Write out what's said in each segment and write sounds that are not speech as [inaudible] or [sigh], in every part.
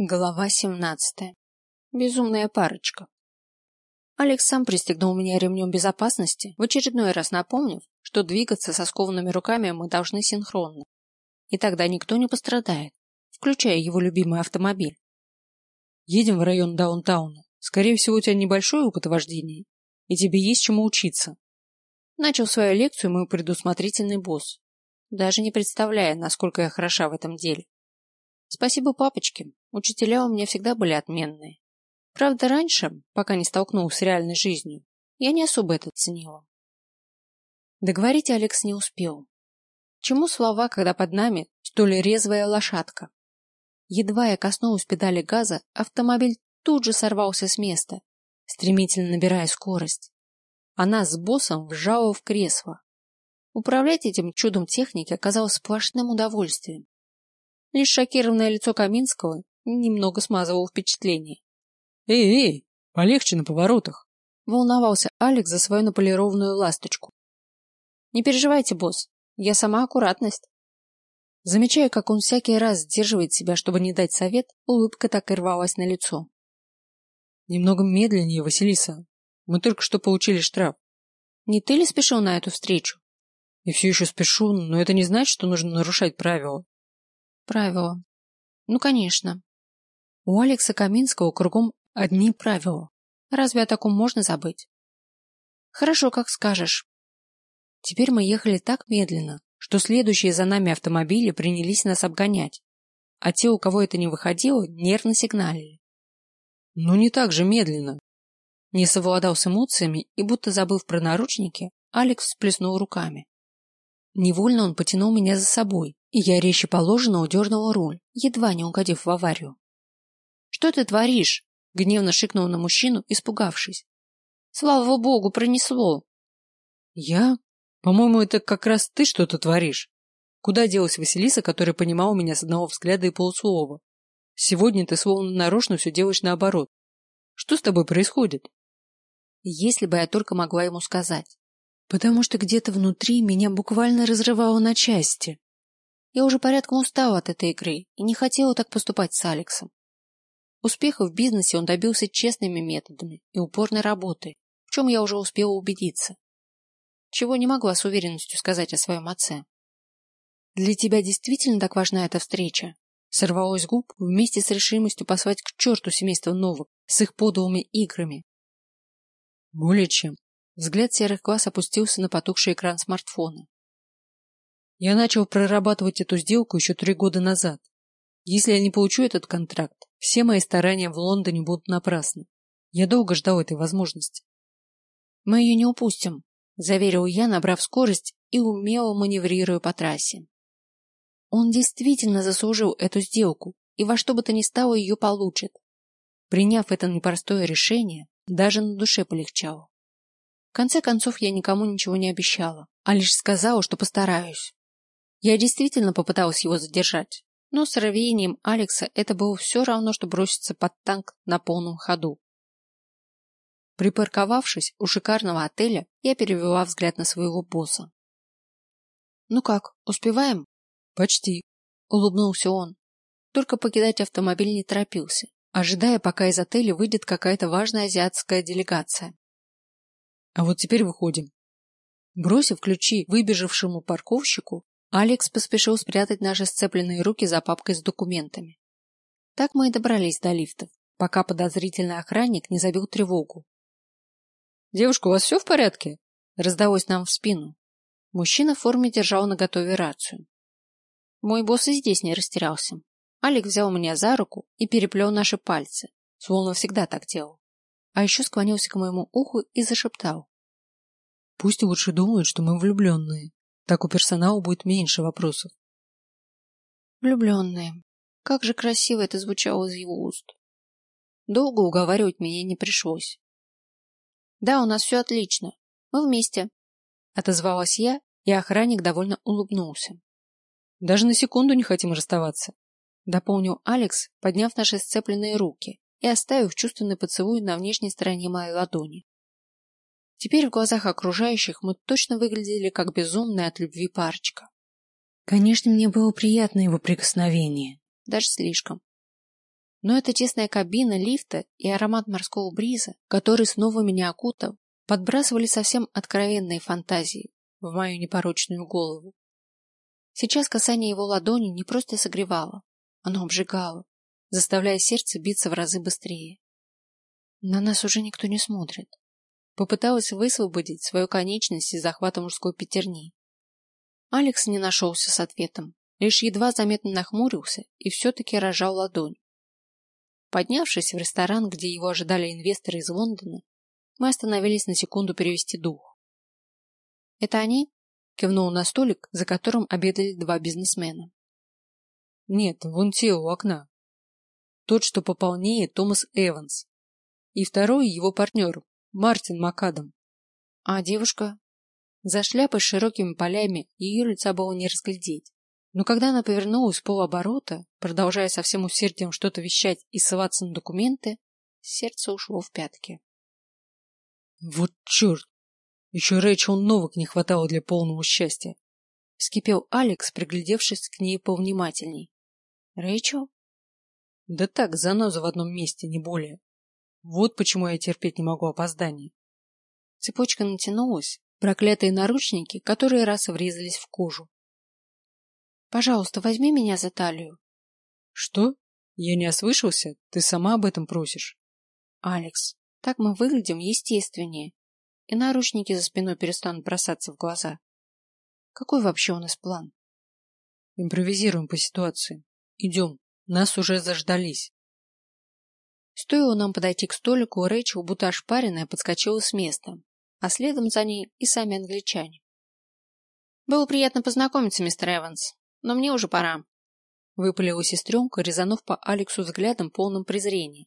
Глава семнадцатая. Безумная парочка. Алекс сам пристегнул меня ремнем безопасности, в очередной раз напомнив, что двигаться со скованными руками мы должны синхронно. И тогда никто не пострадает, включая его любимый автомобиль. Едем в район даунтауна. Скорее всего, у тебя небольшой опыт вождения, и тебе есть чему учиться. Начал свою лекцию мой предусмотрительный босс, даже не представляя, насколько я хороша в этом деле. Спасибо папочке, учителя у меня всегда были отменные. Правда, раньше, пока не столкнулась с реальной жизнью, я не особо это ценила. Договорить Алекс не успел. Чему слова, когда под нами столь резвая лошадка? Едва я коснулась педали газа, автомобиль тут же сорвался с места, стремительно набирая скорость. Она с боссом вжала в кресло. Управлять этим чудом техники оказалось сплошным удовольствием. Лишь шокированное лицо Каминского немного смазывало впечатление. «Эй, эй, полегче на поворотах!» Волновался Алекс за свою наполированную ласточку. «Не переживайте, босс, я сама аккуратность». Замечая, как он всякий раз сдерживает себя, чтобы не дать совет, улыбка так и рвалась на лицо. «Немного медленнее, Василиса. Мы только что получили штраф». «Не ты ли спешил на эту встречу?» «И все еще спешу, но это не значит, что нужно нарушать правила. Правила. Ну, конечно. У Алекса Каминского кругом одни правила. Разве о таком можно забыть? Хорошо, как скажешь. Теперь мы ехали так медленно, что следующие за нами автомобили принялись нас обгонять, а те, у кого это не выходило, нервно сигналили. Ну не так же медленно. Не совладал с эмоциями и, будто забыв про наручники, Алекс всплеснул руками. Невольно он потянул меня за собой, и я резче положено удернула руль, едва не угодив в аварию. — Что ты творишь? — гневно шикнул на мужчину, испугавшись. — Слава богу, пронесло. — Я? По-моему, это как раз ты что-то творишь. Куда делась Василиса, которая понимала меня с одного взгляда и полуслова? Сегодня ты словно нарочно все делаешь наоборот. Что с тобой происходит? Если бы я только могла ему сказать. Потому что где-то внутри меня буквально разрывало на части. Я уже порядком устала от этой игры и не хотела так поступать с Алексом. Успеха в бизнесе он добился честными методами и упорной работой, в чем я уже успела убедиться. Чего не могла с уверенностью сказать о своем отце. «Для тебя действительно так важна эта встреча?» Сорвалось губ вместе с решимостью послать к черту семейство Новых с их подлыми играми. Более чем. Взгляд серых глаз опустился на потухший экран смартфона. Я начал прорабатывать эту сделку еще три года назад. Если я не получу этот контракт, все мои старания в Лондоне будут напрасны. Я долго ждал этой возможности. Мы ее не упустим, заверил я, набрав скорость и умело маневрируя по трассе. Он действительно заслужил эту сделку и во что бы то ни стало ее получит. Приняв это непростое решение, даже на душе полегчало. В конце концов, я никому ничего не обещала, а лишь сказала, что постараюсь. Я действительно попыталась его задержать, но с рвением Алекса это было все равно, что броситься под танк на полном ходу. Припарковавшись у шикарного отеля, я перевела взгляд на своего босса. «Ну как, успеваем?» «Почти», — улыбнулся он. Только покидать автомобиль не торопился, ожидая, пока из отеля выйдет какая-то важная азиатская делегация. «А вот теперь выходим». Бросив ключи выбежавшему парковщику, Алекс поспешил спрятать наши сцепленные руки за папкой с документами. Так мы и добрались до лифтов, пока подозрительный охранник не забил тревогу. «Девушка, у вас все в порядке?» раздалось нам в спину. Мужчина в форме держал наготове рацию. Мой босс и здесь не растерялся. Алекс взял меня за руку и переплел наши пальцы, словно всегда так делал. А еще склонился к моему уху и зашептал. «Пусть лучше думают, что мы влюбленные. Так у персонала будет меньше вопросов. Влюбленные. Как же красиво это звучало из его уст. Долго уговаривать меня не пришлось. Да, у нас все отлично. Мы вместе. Отозвалась я, и охранник довольно улыбнулся. Даже на секунду не хотим расставаться. Дополнил Алекс, подняв наши сцепленные руки и оставив чувственный поцелуй на внешней стороне моей ладони. Теперь в глазах окружающих мы точно выглядели как безумная от любви парочка. Конечно, мне было приятно его прикосновение, даже слишком. Но эта тесная кабина лифта и аромат морского бриза, который снова меня окутал, подбрасывали совсем откровенные фантазии в мою непорочную голову. Сейчас касание его ладони не просто согревало, оно обжигало, заставляя сердце биться в разы быстрее. На нас уже никто не смотрит. Попыталась высвободить свою конечность из захвата мужской пятерни. Алекс не нашелся с ответом, лишь едва заметно нахмурился и все-таки рожал ладонь. Поднявшись в ресторан, где его ожидали инвесторы из Лондона, мы остановились на секунду перевести дух. «Это они?» — кивнул на столик, за которым обедали два бизнесмена. «Нет, вон те у окна. Тот, что пополнее, Томас Эванс. И второй его партнер, Мартин Макадам. А девушка? За шляпой с широкими полями ее лица было не разглядеть. Но когда она повернулась полоборота, продолжая со всем усердием что-то вещать и ссылаться на документы, сердце ушло в пятки. Вот черт! Еще Рэйчел Новак не хватало для полного счастья. Вскипел Алекс, приглядевшись к ней повнимательней. Рэйчел? Да так, заноза в одном месте, не более. Вот почему я терпеть не могу опозданий. Цепочка натянулась, проклятые наручники, которые раз врезались в кожу. Пожалуйста, возьми меня за талию. Что? Я не ослышался? Ты сама об этом просишь? Алекс, так мы выглядим естественнее, и наручники за спиной перестанут бросаться в глаза. Какой вообще у нас план? Импровизируем по ситуации. Идем. Нас уже заждались. Стоило нам подойти к столику, Рэйчел, будто ошпаренная, подскочила с места, а следом за ней и сами англичане. «Было приятно познакомиться, мистер Эванс, но мне уже пора», — выпалила сестренка, резанув по Алексу взглядом полным презрения.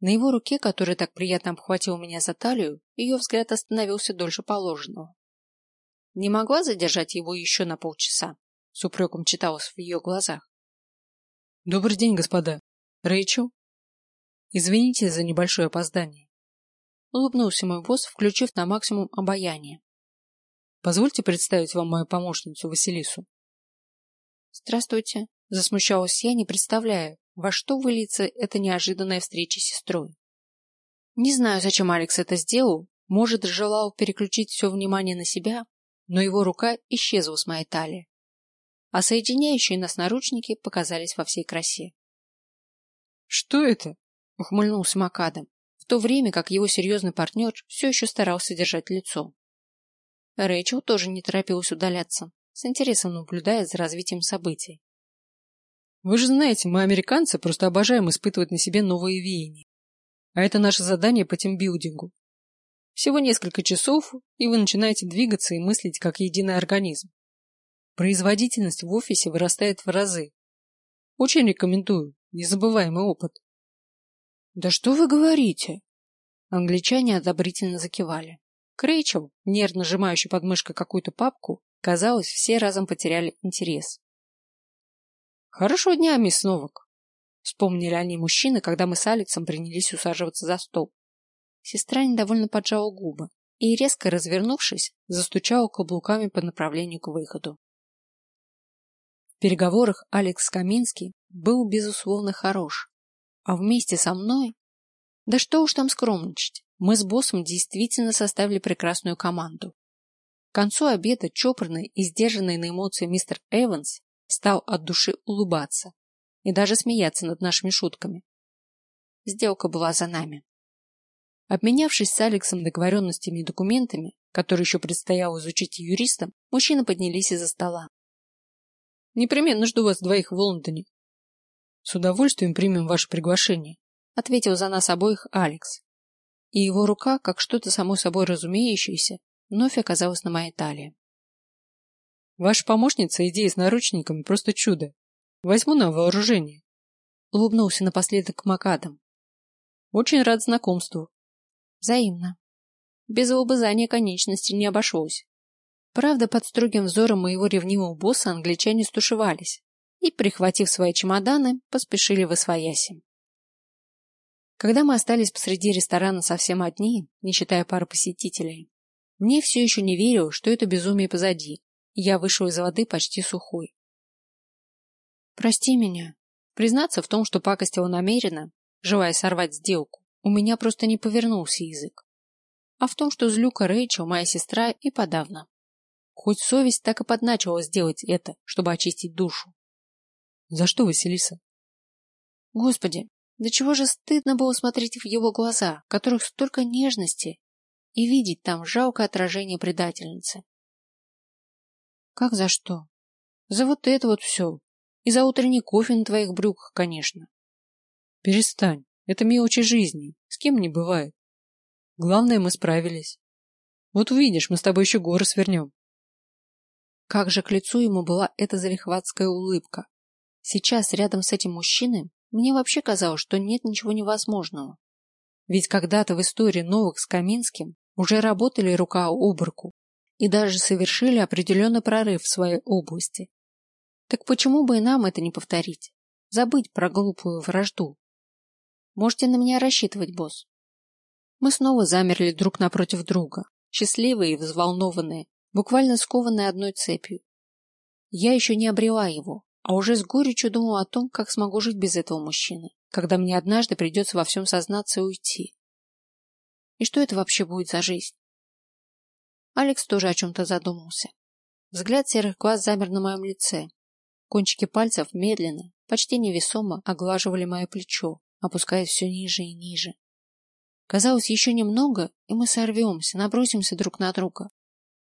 На его руке, которая так приятно обхватила меня за талию, ее взгляд остановился дольше положенного. Не могла задержать его еще на полчаса, с упреком читалось в ее глазах. «Добрый день, господа. Рэйчел?» Извините за небольшое опоздание. Улыбнулся мой босс, включив на максимум обаяние. Позвольте представить вам мою помощницу Василису. Здравствуйте. Засмущалась я, не представляя, во что выльется эта неожиданная встреча с сестрой. Не знаю, зачем Алекс это сделал, может, желал переключить все внимание на себя, но его рука исчезла с моей талии, а соединяющие нас наручники показались во всей красе. Что это? Ухмыльнулся Макадам, в то время как его серьезный партнер все еще старался держать лицо. Рэйчел тоже не торопилась удаляться, с интересом наблюдая за развитием событий. Вы же знаете, мы, американцы, просто обожаем испытывать на себе новые веяния. А это наше задание по тимбилдингу. Всего несколько часов, и вы начинаете двигаться и мыслить как единый организм. Производительность в офисе вырастает в разы. Очень рекомендую. Незабываемый опыт. Да что вы говорите? Англичане одобрительно закивали. Крейчел, нервно сжимающий под мышкой какую-то папку, казалось, все разом потеряли интерес. Хорошего дня, мисс Новак. Вспомнили они мужчины, когда мы с Алексом принялись усаживаться за стол. Сестра недовольно поджала губы и, резко развернувшись, застучала каблуками по направлению к выходу. В переговорах Алекс Каминский был, безусловно, хорош, а вместе со мной... Да что уж там скромничать, мы с боссом действительно составили прекрасную команду. К концу обеда чопорный и сдержанный на эмоции мистер Эванс стал от души улыбаться и даже смеяться над нашими шутками. Сделка была за нами. Обменявшись с Алексом договоренностями и документами, которые еще предстояло изучить юристам, мужчины поднялись из-за стола. «Непременно жду вас двоих в Лондоне», с удовольствием примем ваше приглашение, ответил за нас обоих Алекс. И его рука, как что-то само собой разумеющееся, вновь оказалась на моей талии. Ваша помощница идея с наручниками просто чудо. Возьму на вооружение. Улыбнулся напоследок Макадам. Очень рад знакомству. Взаимно. Без улыбызания конечности не обошлось. Правда, под строгим взором моего ревнивого босса англичане стушевались, и, прихватив свои чемоданы, поспешили в Освояси. Когда мы остались посреди ресторана совсем одни, не считая пары посетителей, мне все еще не верил, что это безумие позади, и я вышел из воды почти сухой. «Прости меня», — Признаться в том, что пакостила намеренно, желая сорвать сделку, у меня просто не повернулся язык. А в том, что злюка Рэйчел, моя сестра, и подавно. Хоть совесть так и подначила сделать это, чтобы очистить душу. За что, Василиса? Господи, до чего же стыдно было смотреть в его глаза, в которых столько нежности, и видеть там жалкое отражение предательницы. Как за что? За вот это вот все. И за утренний кофе на твоих брюках, конечно. Перестань. Это мелочи жизни. С кем не бывает. Главное, мы справились. Вот увидишь, мы с тобой еще горы свернем. Как же к лицу ему была эта залихватская улыбка. Сейчас рядом с этим мужчиной мне вообще казалось, что нет ничего невозможного. Ведь когда-то в истории новых с Каминским уже работали рука об руку и даже совершили определенный прорыв в своей области. Так почему бы и нам это не повторить? Забыть про глупую вражду. Можете на меня рассчитывать, босс. Мы снова замерли друг напротив друга, счастливые и взволнованные, буквально скованные одной цепью. Я еще не обрела его, а уже с горечью думала о том, как смогу жить без этого мужчины, когда мне однажды придется во всем сознаться и уйти. И что это вообще будет за жизнь? Алекс тоже о чем-то задумался. Взгляд серых глаз замер на моем лице. Кончики пальцев медленно, почти невесомо оглаживали мое плечо, опускаясь все ниже и ниже. Казалось, еще немного, и мы сорвемся, набросимся друг на друга.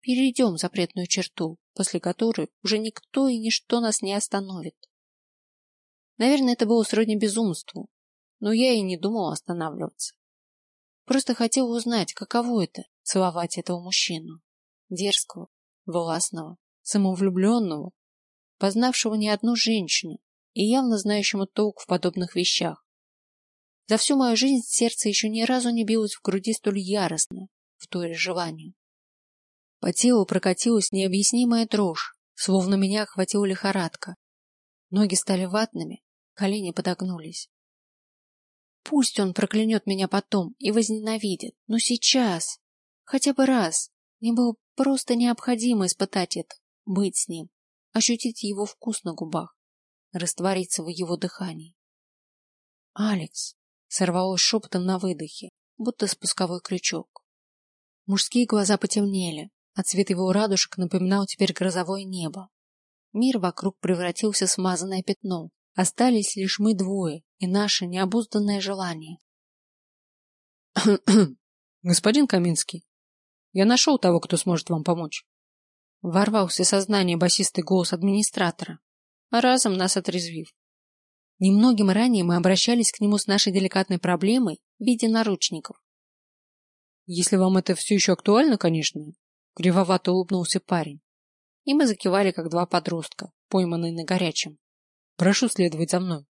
Перейдем запретную черту, после которой уже никто и ничто нас не остановит. Наверное, это было сродни безумству, но я и не думал останавливаться. Просто хотел узнать, каково это — целовать этого мужчину. Дерзкого, властного, самовлюбленного, познавшего не одну женщину и явно знающему толк в подобных вещах. За всю мою жизнь сердце еще ни разу не билось в груди столь яростно, в той желанию. По телу прокатилась необъяснимая дрожь, словно меня охватила лихорадка. Ноги стали ватными, колени подогнулись. Пусть он проклянет меня потом и возненавидит, но сейчас, хотя бы раз, мне было просто необходимо испытать это, быть с ним, ощутить его вкус на губах, раствориться в его дыхании. «Алекс!» — сорвалось шепотом на выдохе, будто спусковой крючок. Мужские глаза потемнели, а цвет его радужек напоминал теперь грозовое небо. Мир вокруг превратился в смазанное пятно, Остались лишь мы двое и наше необузданное желание. [clears throat] Господин Каминский, я нашел того, кто сможет вам помочь. Ворвался в сознание басистый голос администратора, а разом нас отрезвив. Немногим ранее мы обращались к нему с нашей деликатной проблемой в виде наручников. Если вам это все еще актуально, конечно, кривовато улыбнулся парень. И мы закивали, как два подростка, пойманные на горячем. Прошу следовать за мной.